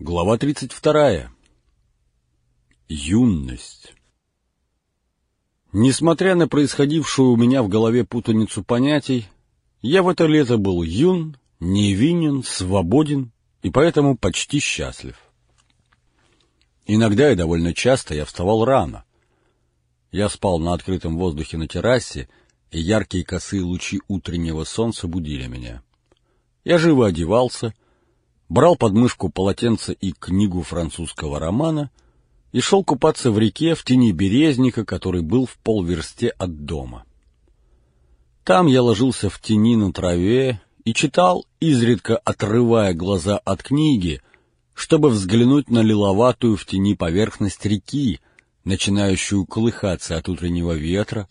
Глава 32. Юность. Несмотря на происходившую у меня в голове путаницу понятий, я в это лето был юн, невинен, свободен и поэтому почти счастлив. Иногда и довольно часто я вставал рано. Я спал на открытом воздухе на террасе, и яркие косые лучи утреннего солнца будили меня. Я живо одевался — брал под мышку полотенце и книгу французского романа и шел купаться в реке в тени березника, который был в полверсте от дома. Там я ложился в тени на траве и читал, изредка отрывая глаза от книги, чтобы взглянуть на лиловатую в тени поверхность реки, начинающую колыхаться от утреннего ветра,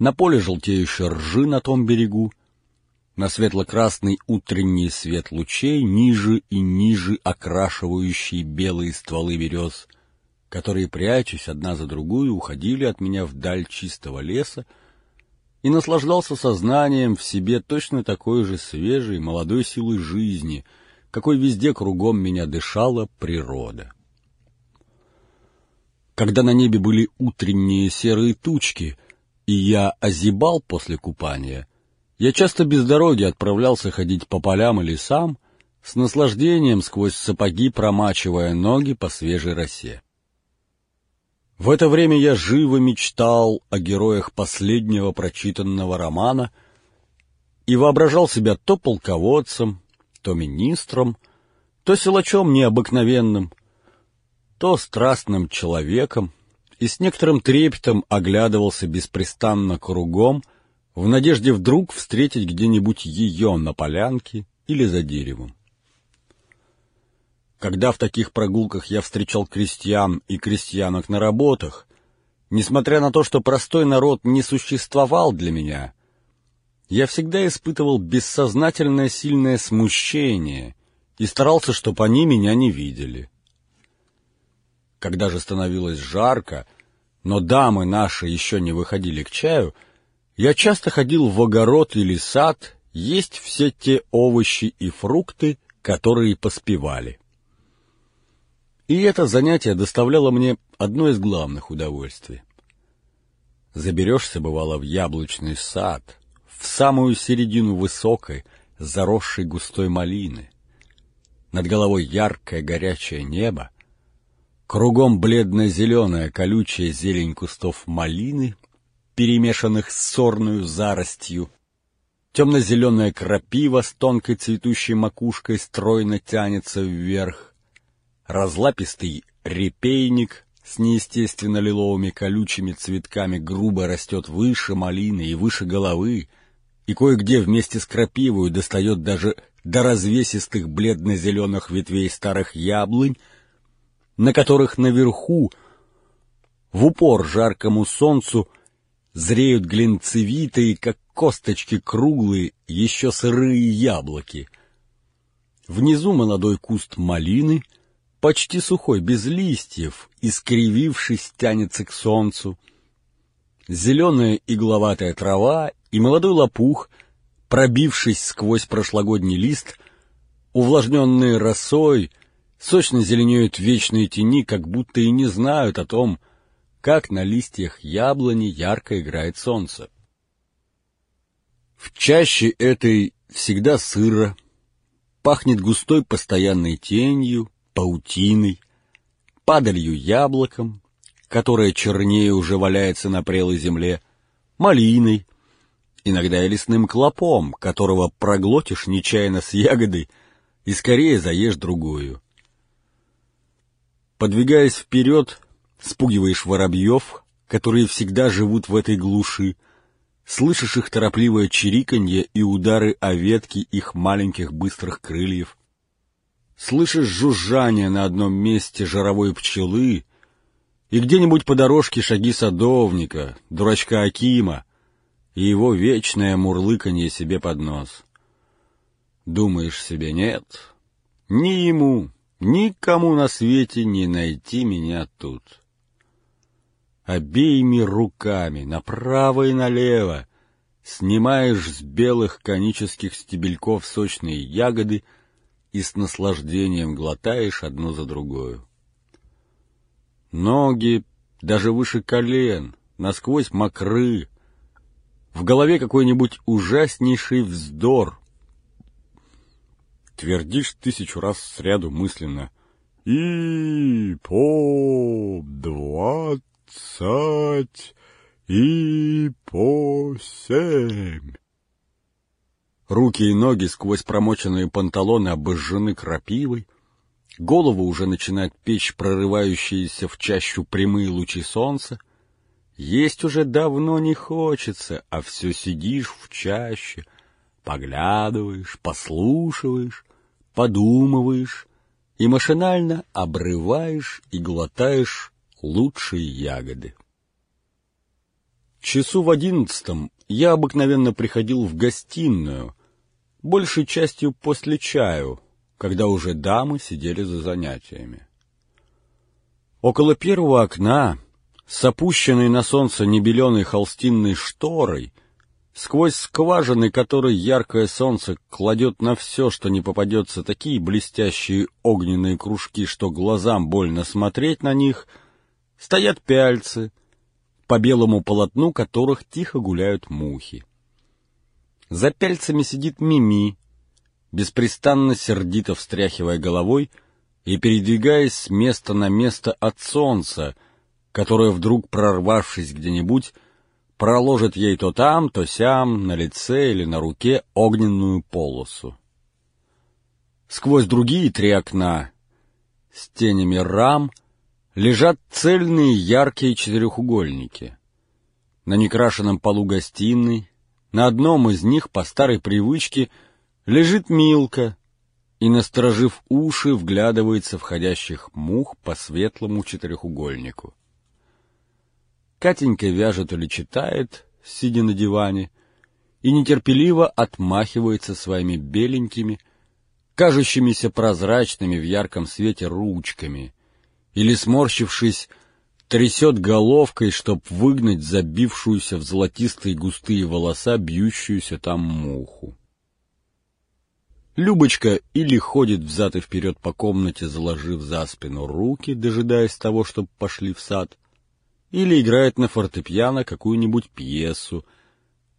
на поле желтеющей ржи на том берегу, на светло-красный утренний свет лучей, ниже и ниже окрашивающие белые стволы берез, которые, прячась одна за другую, уходили от меня вдаль чистого леса, и наслаждался сознанием в себе точно такой же свежей, молодой силой жизни, какой везде кругом меня дышала природа. Когда на небе были утренние серые тучки, и я озябал после купания, я часто без дороги отправлялся ходить по полям и лесам, с наслаждением сквозь сапоги промачивая ноги по свежей росе. В это время я живо мечтал о героях последнего прочитанного романа и воображал себя то полководцем, то министром, то силачом необыкновенным, то страстным человеком, и с некоторым трепетом оглядывался беспрестанно кругом, в надежде вдруг встретить где-нибудь ее на полянке или за деревом. Когда в таких прогулках я встречал крестьян и крестьянок на работах, несмотря на то, что простой народ не существовал для меня, я всегда испытывал бессознательное сильное смущение и старался, чтобы они меня не видели. Когда же становилось жарко, но дамы наши еще не выходили к чаю — я часто ходил в огород или сад есть все те овощи и фрукты, которые поспевали. И это занятие доставляло мне одно из главных удовольствий. Заберешься, бывало, в яблочный сад, в самую середину высокой, заросшей густой малины. Над головой яркое горячее небо, кругом бледно-зеленая колючая зелень кустов малины перемешанных с сорную заростью. Темно-зеленая крапива с тонкой цветущей макушкой стройно тянется вверх. Разлапистый репейник с неестественно лиловыми колючими цветками грубо растет выше малины и выше головы, и кое-где вместе с крапивой достает даже до развесистых бледно-зеленых ветвей старых яблонь, на которых наверху, в упор жаркому солнцу, зреют глинцевитые, как косточки круглые, еще сырые яблоки. Внизу молодой куст малины, почти сухой, без листьев, искривившись, тянется к солнцу. Зеленая игловатая трава и молодой лопух, пробившись сквозь прошлогодний лист, увлажненные росой, сочно зеленеют вечные тени, как будто и не знают о том, как на листьях яблони ярко играет солнце. В чаще этой всегда сыро, пахнет густой постоянной тенью, паутиной, падалью яблоком, которое чернее уже валяется на прелой земле, малиной, иногда и лесным клопом, которого проглотишь нечаянно с ягодой и скорее заешь другую. Подвигаясь вперед, спугиваешь воробьев, которые всегда живут в этой глуши, слышишь их торопливое чириканье и удары о ветки их маленьких быстрых крыльев, слышишь жужжание на одном месте жаровой пчелы и где-нибудь по дорожке шаги садовника, дурачка Акима и его вечное мурлыканье себе под нос. Думаешь себе, нет, ни ему, никому на свете не найти меня тут обеими руками, направо и налево, снимаешь с белых конических стебельков сочные ягоды и с наслаждением глотаешь одну за другую. Ноги даже выше колен, насквозь мокры, в голове какой-нибудь ужаснейший вздор. Твердишь тысячу раз сряду мысленно «И по двадцать, и по семь». Руки и ноги сквозь промоченные панталоны обожжены крапивой, голову уже начинает печь прорывающиеся в чащу прямые лучи солнца, есть уже давно не хочется, а все сидишь в чаще, поглядываешь, послушиваешь, подумываешь и машинально обрываешь и глотаешь лучшие ягоды. Часу в одиннадцатом я обыкновенно приходил в гостиную, большей частью после чаю, когда уже дамы сидели за занятиями. Около первого окна, с опущенной на солнце небеленой холстинной шторой, сквозь скважины, которые яркое солнце кладет на все, что не попадется, такие блестящие огненные кружки, что глазам больно смотреть на них, стоят пяльцы, по белому полотну которых тихо гуляют мухи. За пяльцами сидит Мими, беспрестанно сердито встряхивая головой и передвигаясь с места на место от солнца, которое, вдруг прорвавшись где-нибудь, проложит ей то там, то сям, на лице или на руке огненную полосу. Сквозь другие три окна, с тенями рам, лежат цельные яркие четырехугольники. На некрашенном полу гостиной на одном из них, по старой привычке, лежит Милка и, насторожив уши, вглядывается в ходящих мух по светлому четырехугольнику. Катенька вяжет или читает, сидя на диване, и нетерпеливо отмахивается своими беленькими, кажущимися прозрачными в ярком свете ручками, или, сморщившись, трясет головкой, чтоб выгнать забившуюся в золотистые густые волоса бьющуюся там муху. Любочка или ходит взад и вперед по комнате, заложив за спину руки, дожидаясь того, чтобы пошли в сад, или играет на фортепиано какую-нибудь пьесу,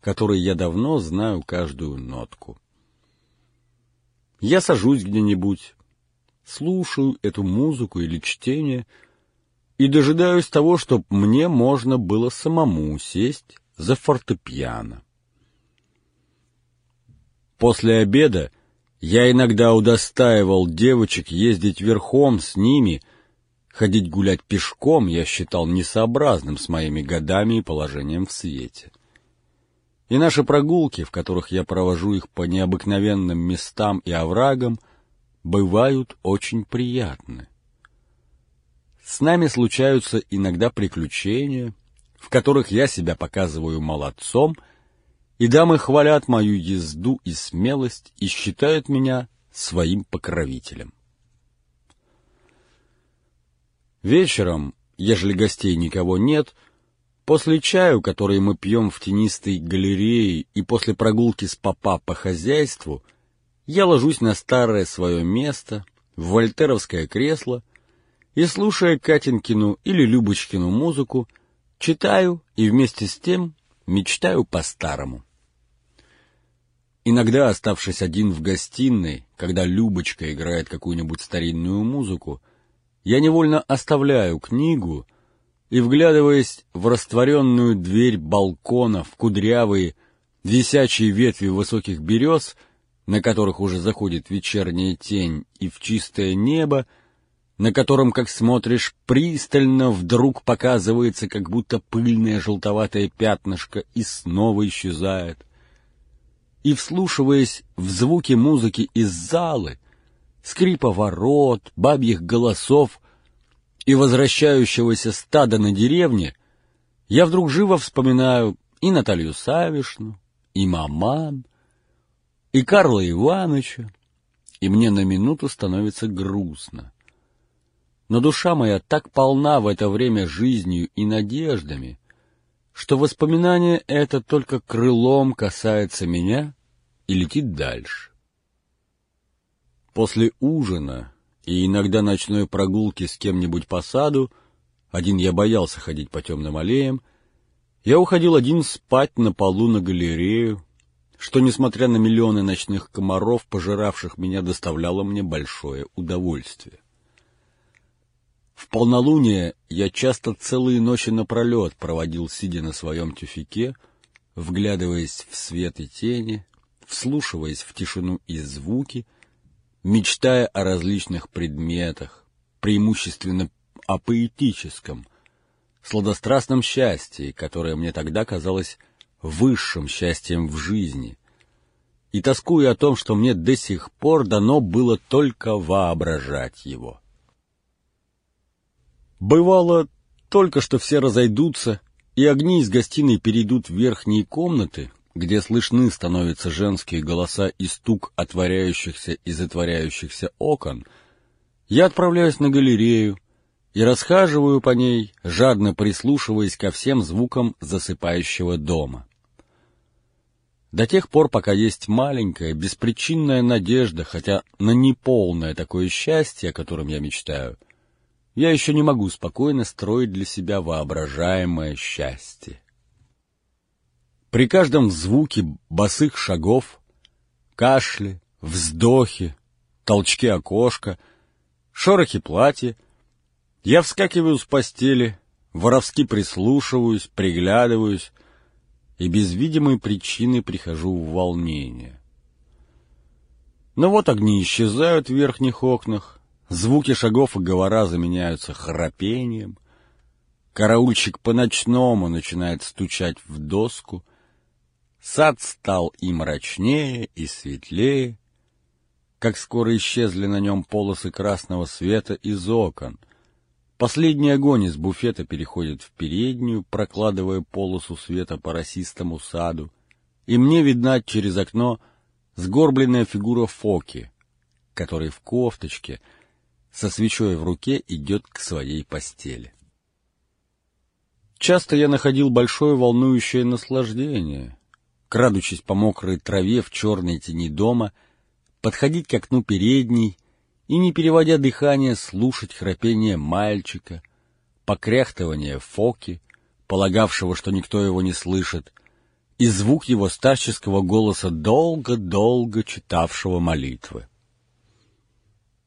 которой я давно знаю каждую нотку. Я сажусь где-нибудь, слушаю эту музыку или чтение — и дожидаюсь того, чтобы мне можно было самому сесть за фортепиано. После обеда я иногда удостаивал девочек ездить верхом с ними, ходить гулять пешком я считал несообразным с моими годами и положением в свете. И наши прогулки, в которых я провожу их по необыкновенным местам и оврагам, бывают очень приятны. С нами случаются иногда приключения, в которых я себя показываю молодцом, и дамы хвалят мою езду и смелость и считают меня своим покровителем. Вечером, ежели гостей никого нет, после чаю, который мы пьем в тенистой галерее, и после прогулки с папа по хозяйству, я ложусь на старое свое место, в вольтеровское кресло, и, слушая Катинкину или Любочкину музыку, читаю и вместе с тем мечтаю по-старому. Иногда, оставшись один в гостиной, когда Любочка играет какую-нибудь старинную музыку, я невольно оставляю книгу и, вглядываясь в растворенную дверь балкона, в кудрявые, висячие ветви высоких берез, на которых уже заходит вечерняя тень, и в чистое небо, на котором, как смотришь пристально, вдруг показывается как будто пыльное желтоватое пятнышко и снова исчезает. И, вслушиваясь в звуки музыки из залы, скрипа ворот, бабьих голосов и возвращающегося стада на деревне, я вдруг живо вспоминаю и Наталью Савишну, и маман, и Карла Ивановича, и мне на минуту становится грустно но душа моя так полна в это время жизнью и надеждами, что воспоминание это только крылом касается меня и летит дальше. После ужина и иногда ночной прогулки с кем-нибудь по саду, один я боялся ходить по темным аллеям, я уходил один спать на полу на галерею, что, несмотря на миллионы ночных комаров, пожиравших меня, доставляло мне большое удовольствие. В полнолуние я часто целые ночи напролет проводил, сидя на своем тюфике, вглядываясь в свет и тени, вслушиваясь в тишину и звуки, мечтая о различных предметах, преимущественно о поэтическом, сладострастном счастье, которое мне тогда казалось высшим счастьем в жизни, и тоскуя о том, что мне до сих пор дано было только воображать его. Бывало, только что все разойдутся, и огни из гостиной перейдут в верхние комнаты, где слышны становятся женские голоса и стук отворяющихся и затворяющихся окон, я отправляюсь на галерею и расхаживаю по ней, жадно прислушиваясь ко всем звукам засыпающего дома. До тех пор, пока есть маленькая, беспричинная надежда, хотя на неполное такое счастье, о котором я мечтаю — я еще не могу спокойно строить для себя воображаемое счастье. При каждом звуке босых шагов, кашле, вздохе, толчке окошка, шорохе платья, я вскакиваю с постели, воровски прислушиваюсь, приглядываюсь и без видимой причины прихожу в волнение. Но вот огни исчезают в верхних окнах, Звуки шагов и говора заменяются храпением. Караульщик по-ночному начинает стучать в доску. Сад стал и мрачнее, и светлее. Как скоро исчезли на нем полосы красного света из окон. Последний огонь из буфета переходит в переднюю, прокладывая полосу света по росистому саду. И мне видна через окно сгорбленная фигура Фоки, который в кофточке — со свечой в руке идет к своей постели. Часто я находил большое волнующее наслаждение, крадучись по мокрой траве в черной тени дома, подходить к окну передней и, не переводя дыхание, слушать храпение мальчика, покряхтывание фоки, полагавшего, что никто его не слышит, и звук его старческого голоса, долго-долго читавшего молитвы.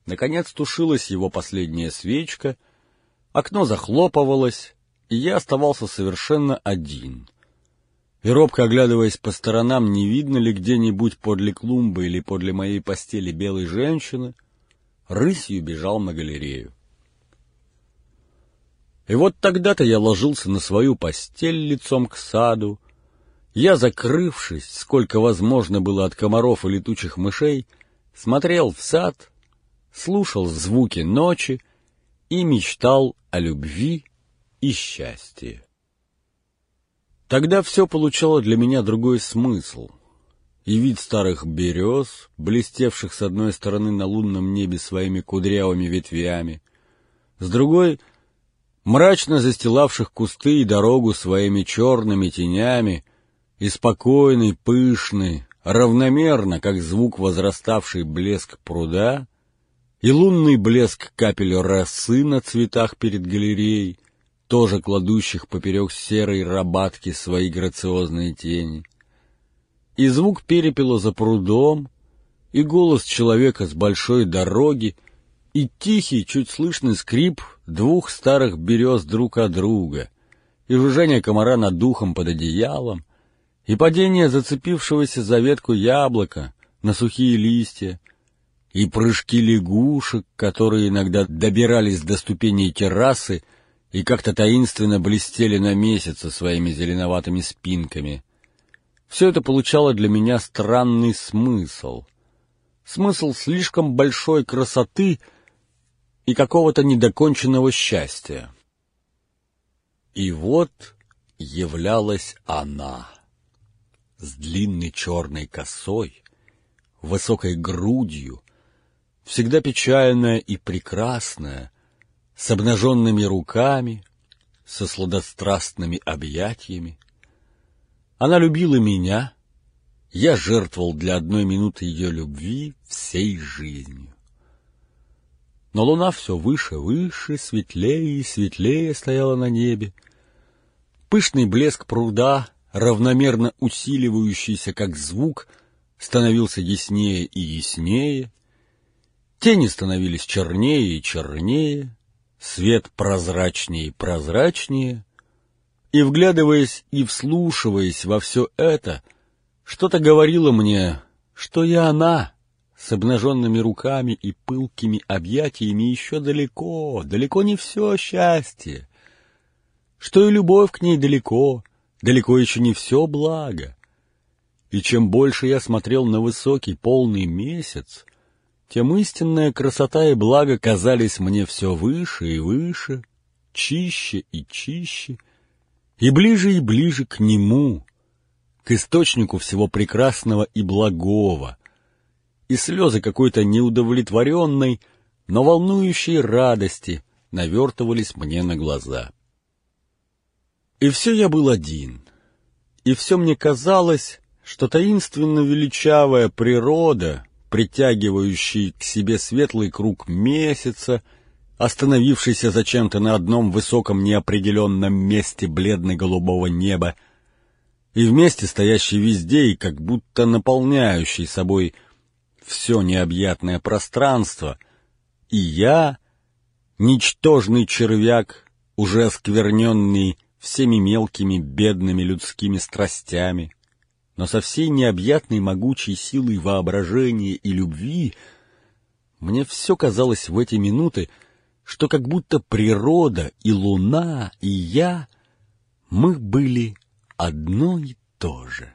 Наконец тушилась его последняя свечка, окно захлопывалось, и я оставался совершенно один. И робко оглядываясь по сторонам, не видно ли где-нибудь подле клумбы или подле моей постели белой женщины, рысью бежал на галерею. И вот тогда-то я ложился на свою постель лицом к саду. Я, закрывшись, сколько возможно было от комаров и летучих мышей, смотрел в сад — слушал звуки ночи и мечтал о любви и счастье. Тогда все получало для меня другой смысл. И вид старых берез, блестевших с одной стороны на лунном небе своими кудрявыми ветвями, с другой — мрачно застилавших кусты и дорогу своими черными тенями, и спокойный, пышный, равномерно, как звук возраставший блеск пруда, и лунный блеск капель росы на цветах перед галереей, тоже кладущих поперек серой рабатки свои грациозные тени, и звук перепела за прудом, и голос человека с большой дороги, и тихий, чуть слышный скрип двух старых берез друг от друга, и жужжание комара над духом под одеялом, и падение зацепившегося за ветку яблока на сухие листья, и прыжки лягушек, которые иногда добирались до ступеней террасы и как-то таинственно блестели на месяце своими зеленоватыми спинками. Все это получало для меня странный смысл. Смысл слишком большой красоты и какого-то недоконченного счастья. И вот являлась она с длинной черной косой, высокой грудью, всегда печальная и прекрасная, с обнаженными руками, со сладострастными объятиями. Она любила меня, я жертвовал для одной минуты ее любви всей жизнью. Но луна все выше, выше, светлее и светлее стояла на небе. Пышный блеск пруда, равномерно усиливающийся как звук, становился яснее и яснее. Тени становились чернее и чернее, свет прозрачнее и прозрачнее. И, вглядываясь и вслушиваясь во все это, что-то говорило мне, что я она, с обнаженными руками и пылкими объятиями еще далеко, далеко не все счастье, что и любовь к ней далеко, далеко еще не все благо. И чем больше я смотрел на высокий полный месяц, тем истинная красота и благо казались мне все выше и выше, чище и чище, и ближе и ближе к нему, к источнику всего прекрасного и благого, и слезы какой-то неудовлетворенной, но волнующей радости навертывались мне на глаза. И все я был один, и все мне казалось, что таинственно величавая природа, притягивающий к себе светлый круг месяца, остановившийся зачем-то на одном высоком неопределенном месте бледно-голубого неба, и вместе стоящий везде и как будто наполняющий собой все необъятное пространство, и я, ничтожный червяк, уже оскверненный всеми мелкими бедными людскими страстями, но со всей необъятной могучей силой воображения и любви, мне все казалось в эти минуты, что как будто природа и луна, и я, мы были одно и то же.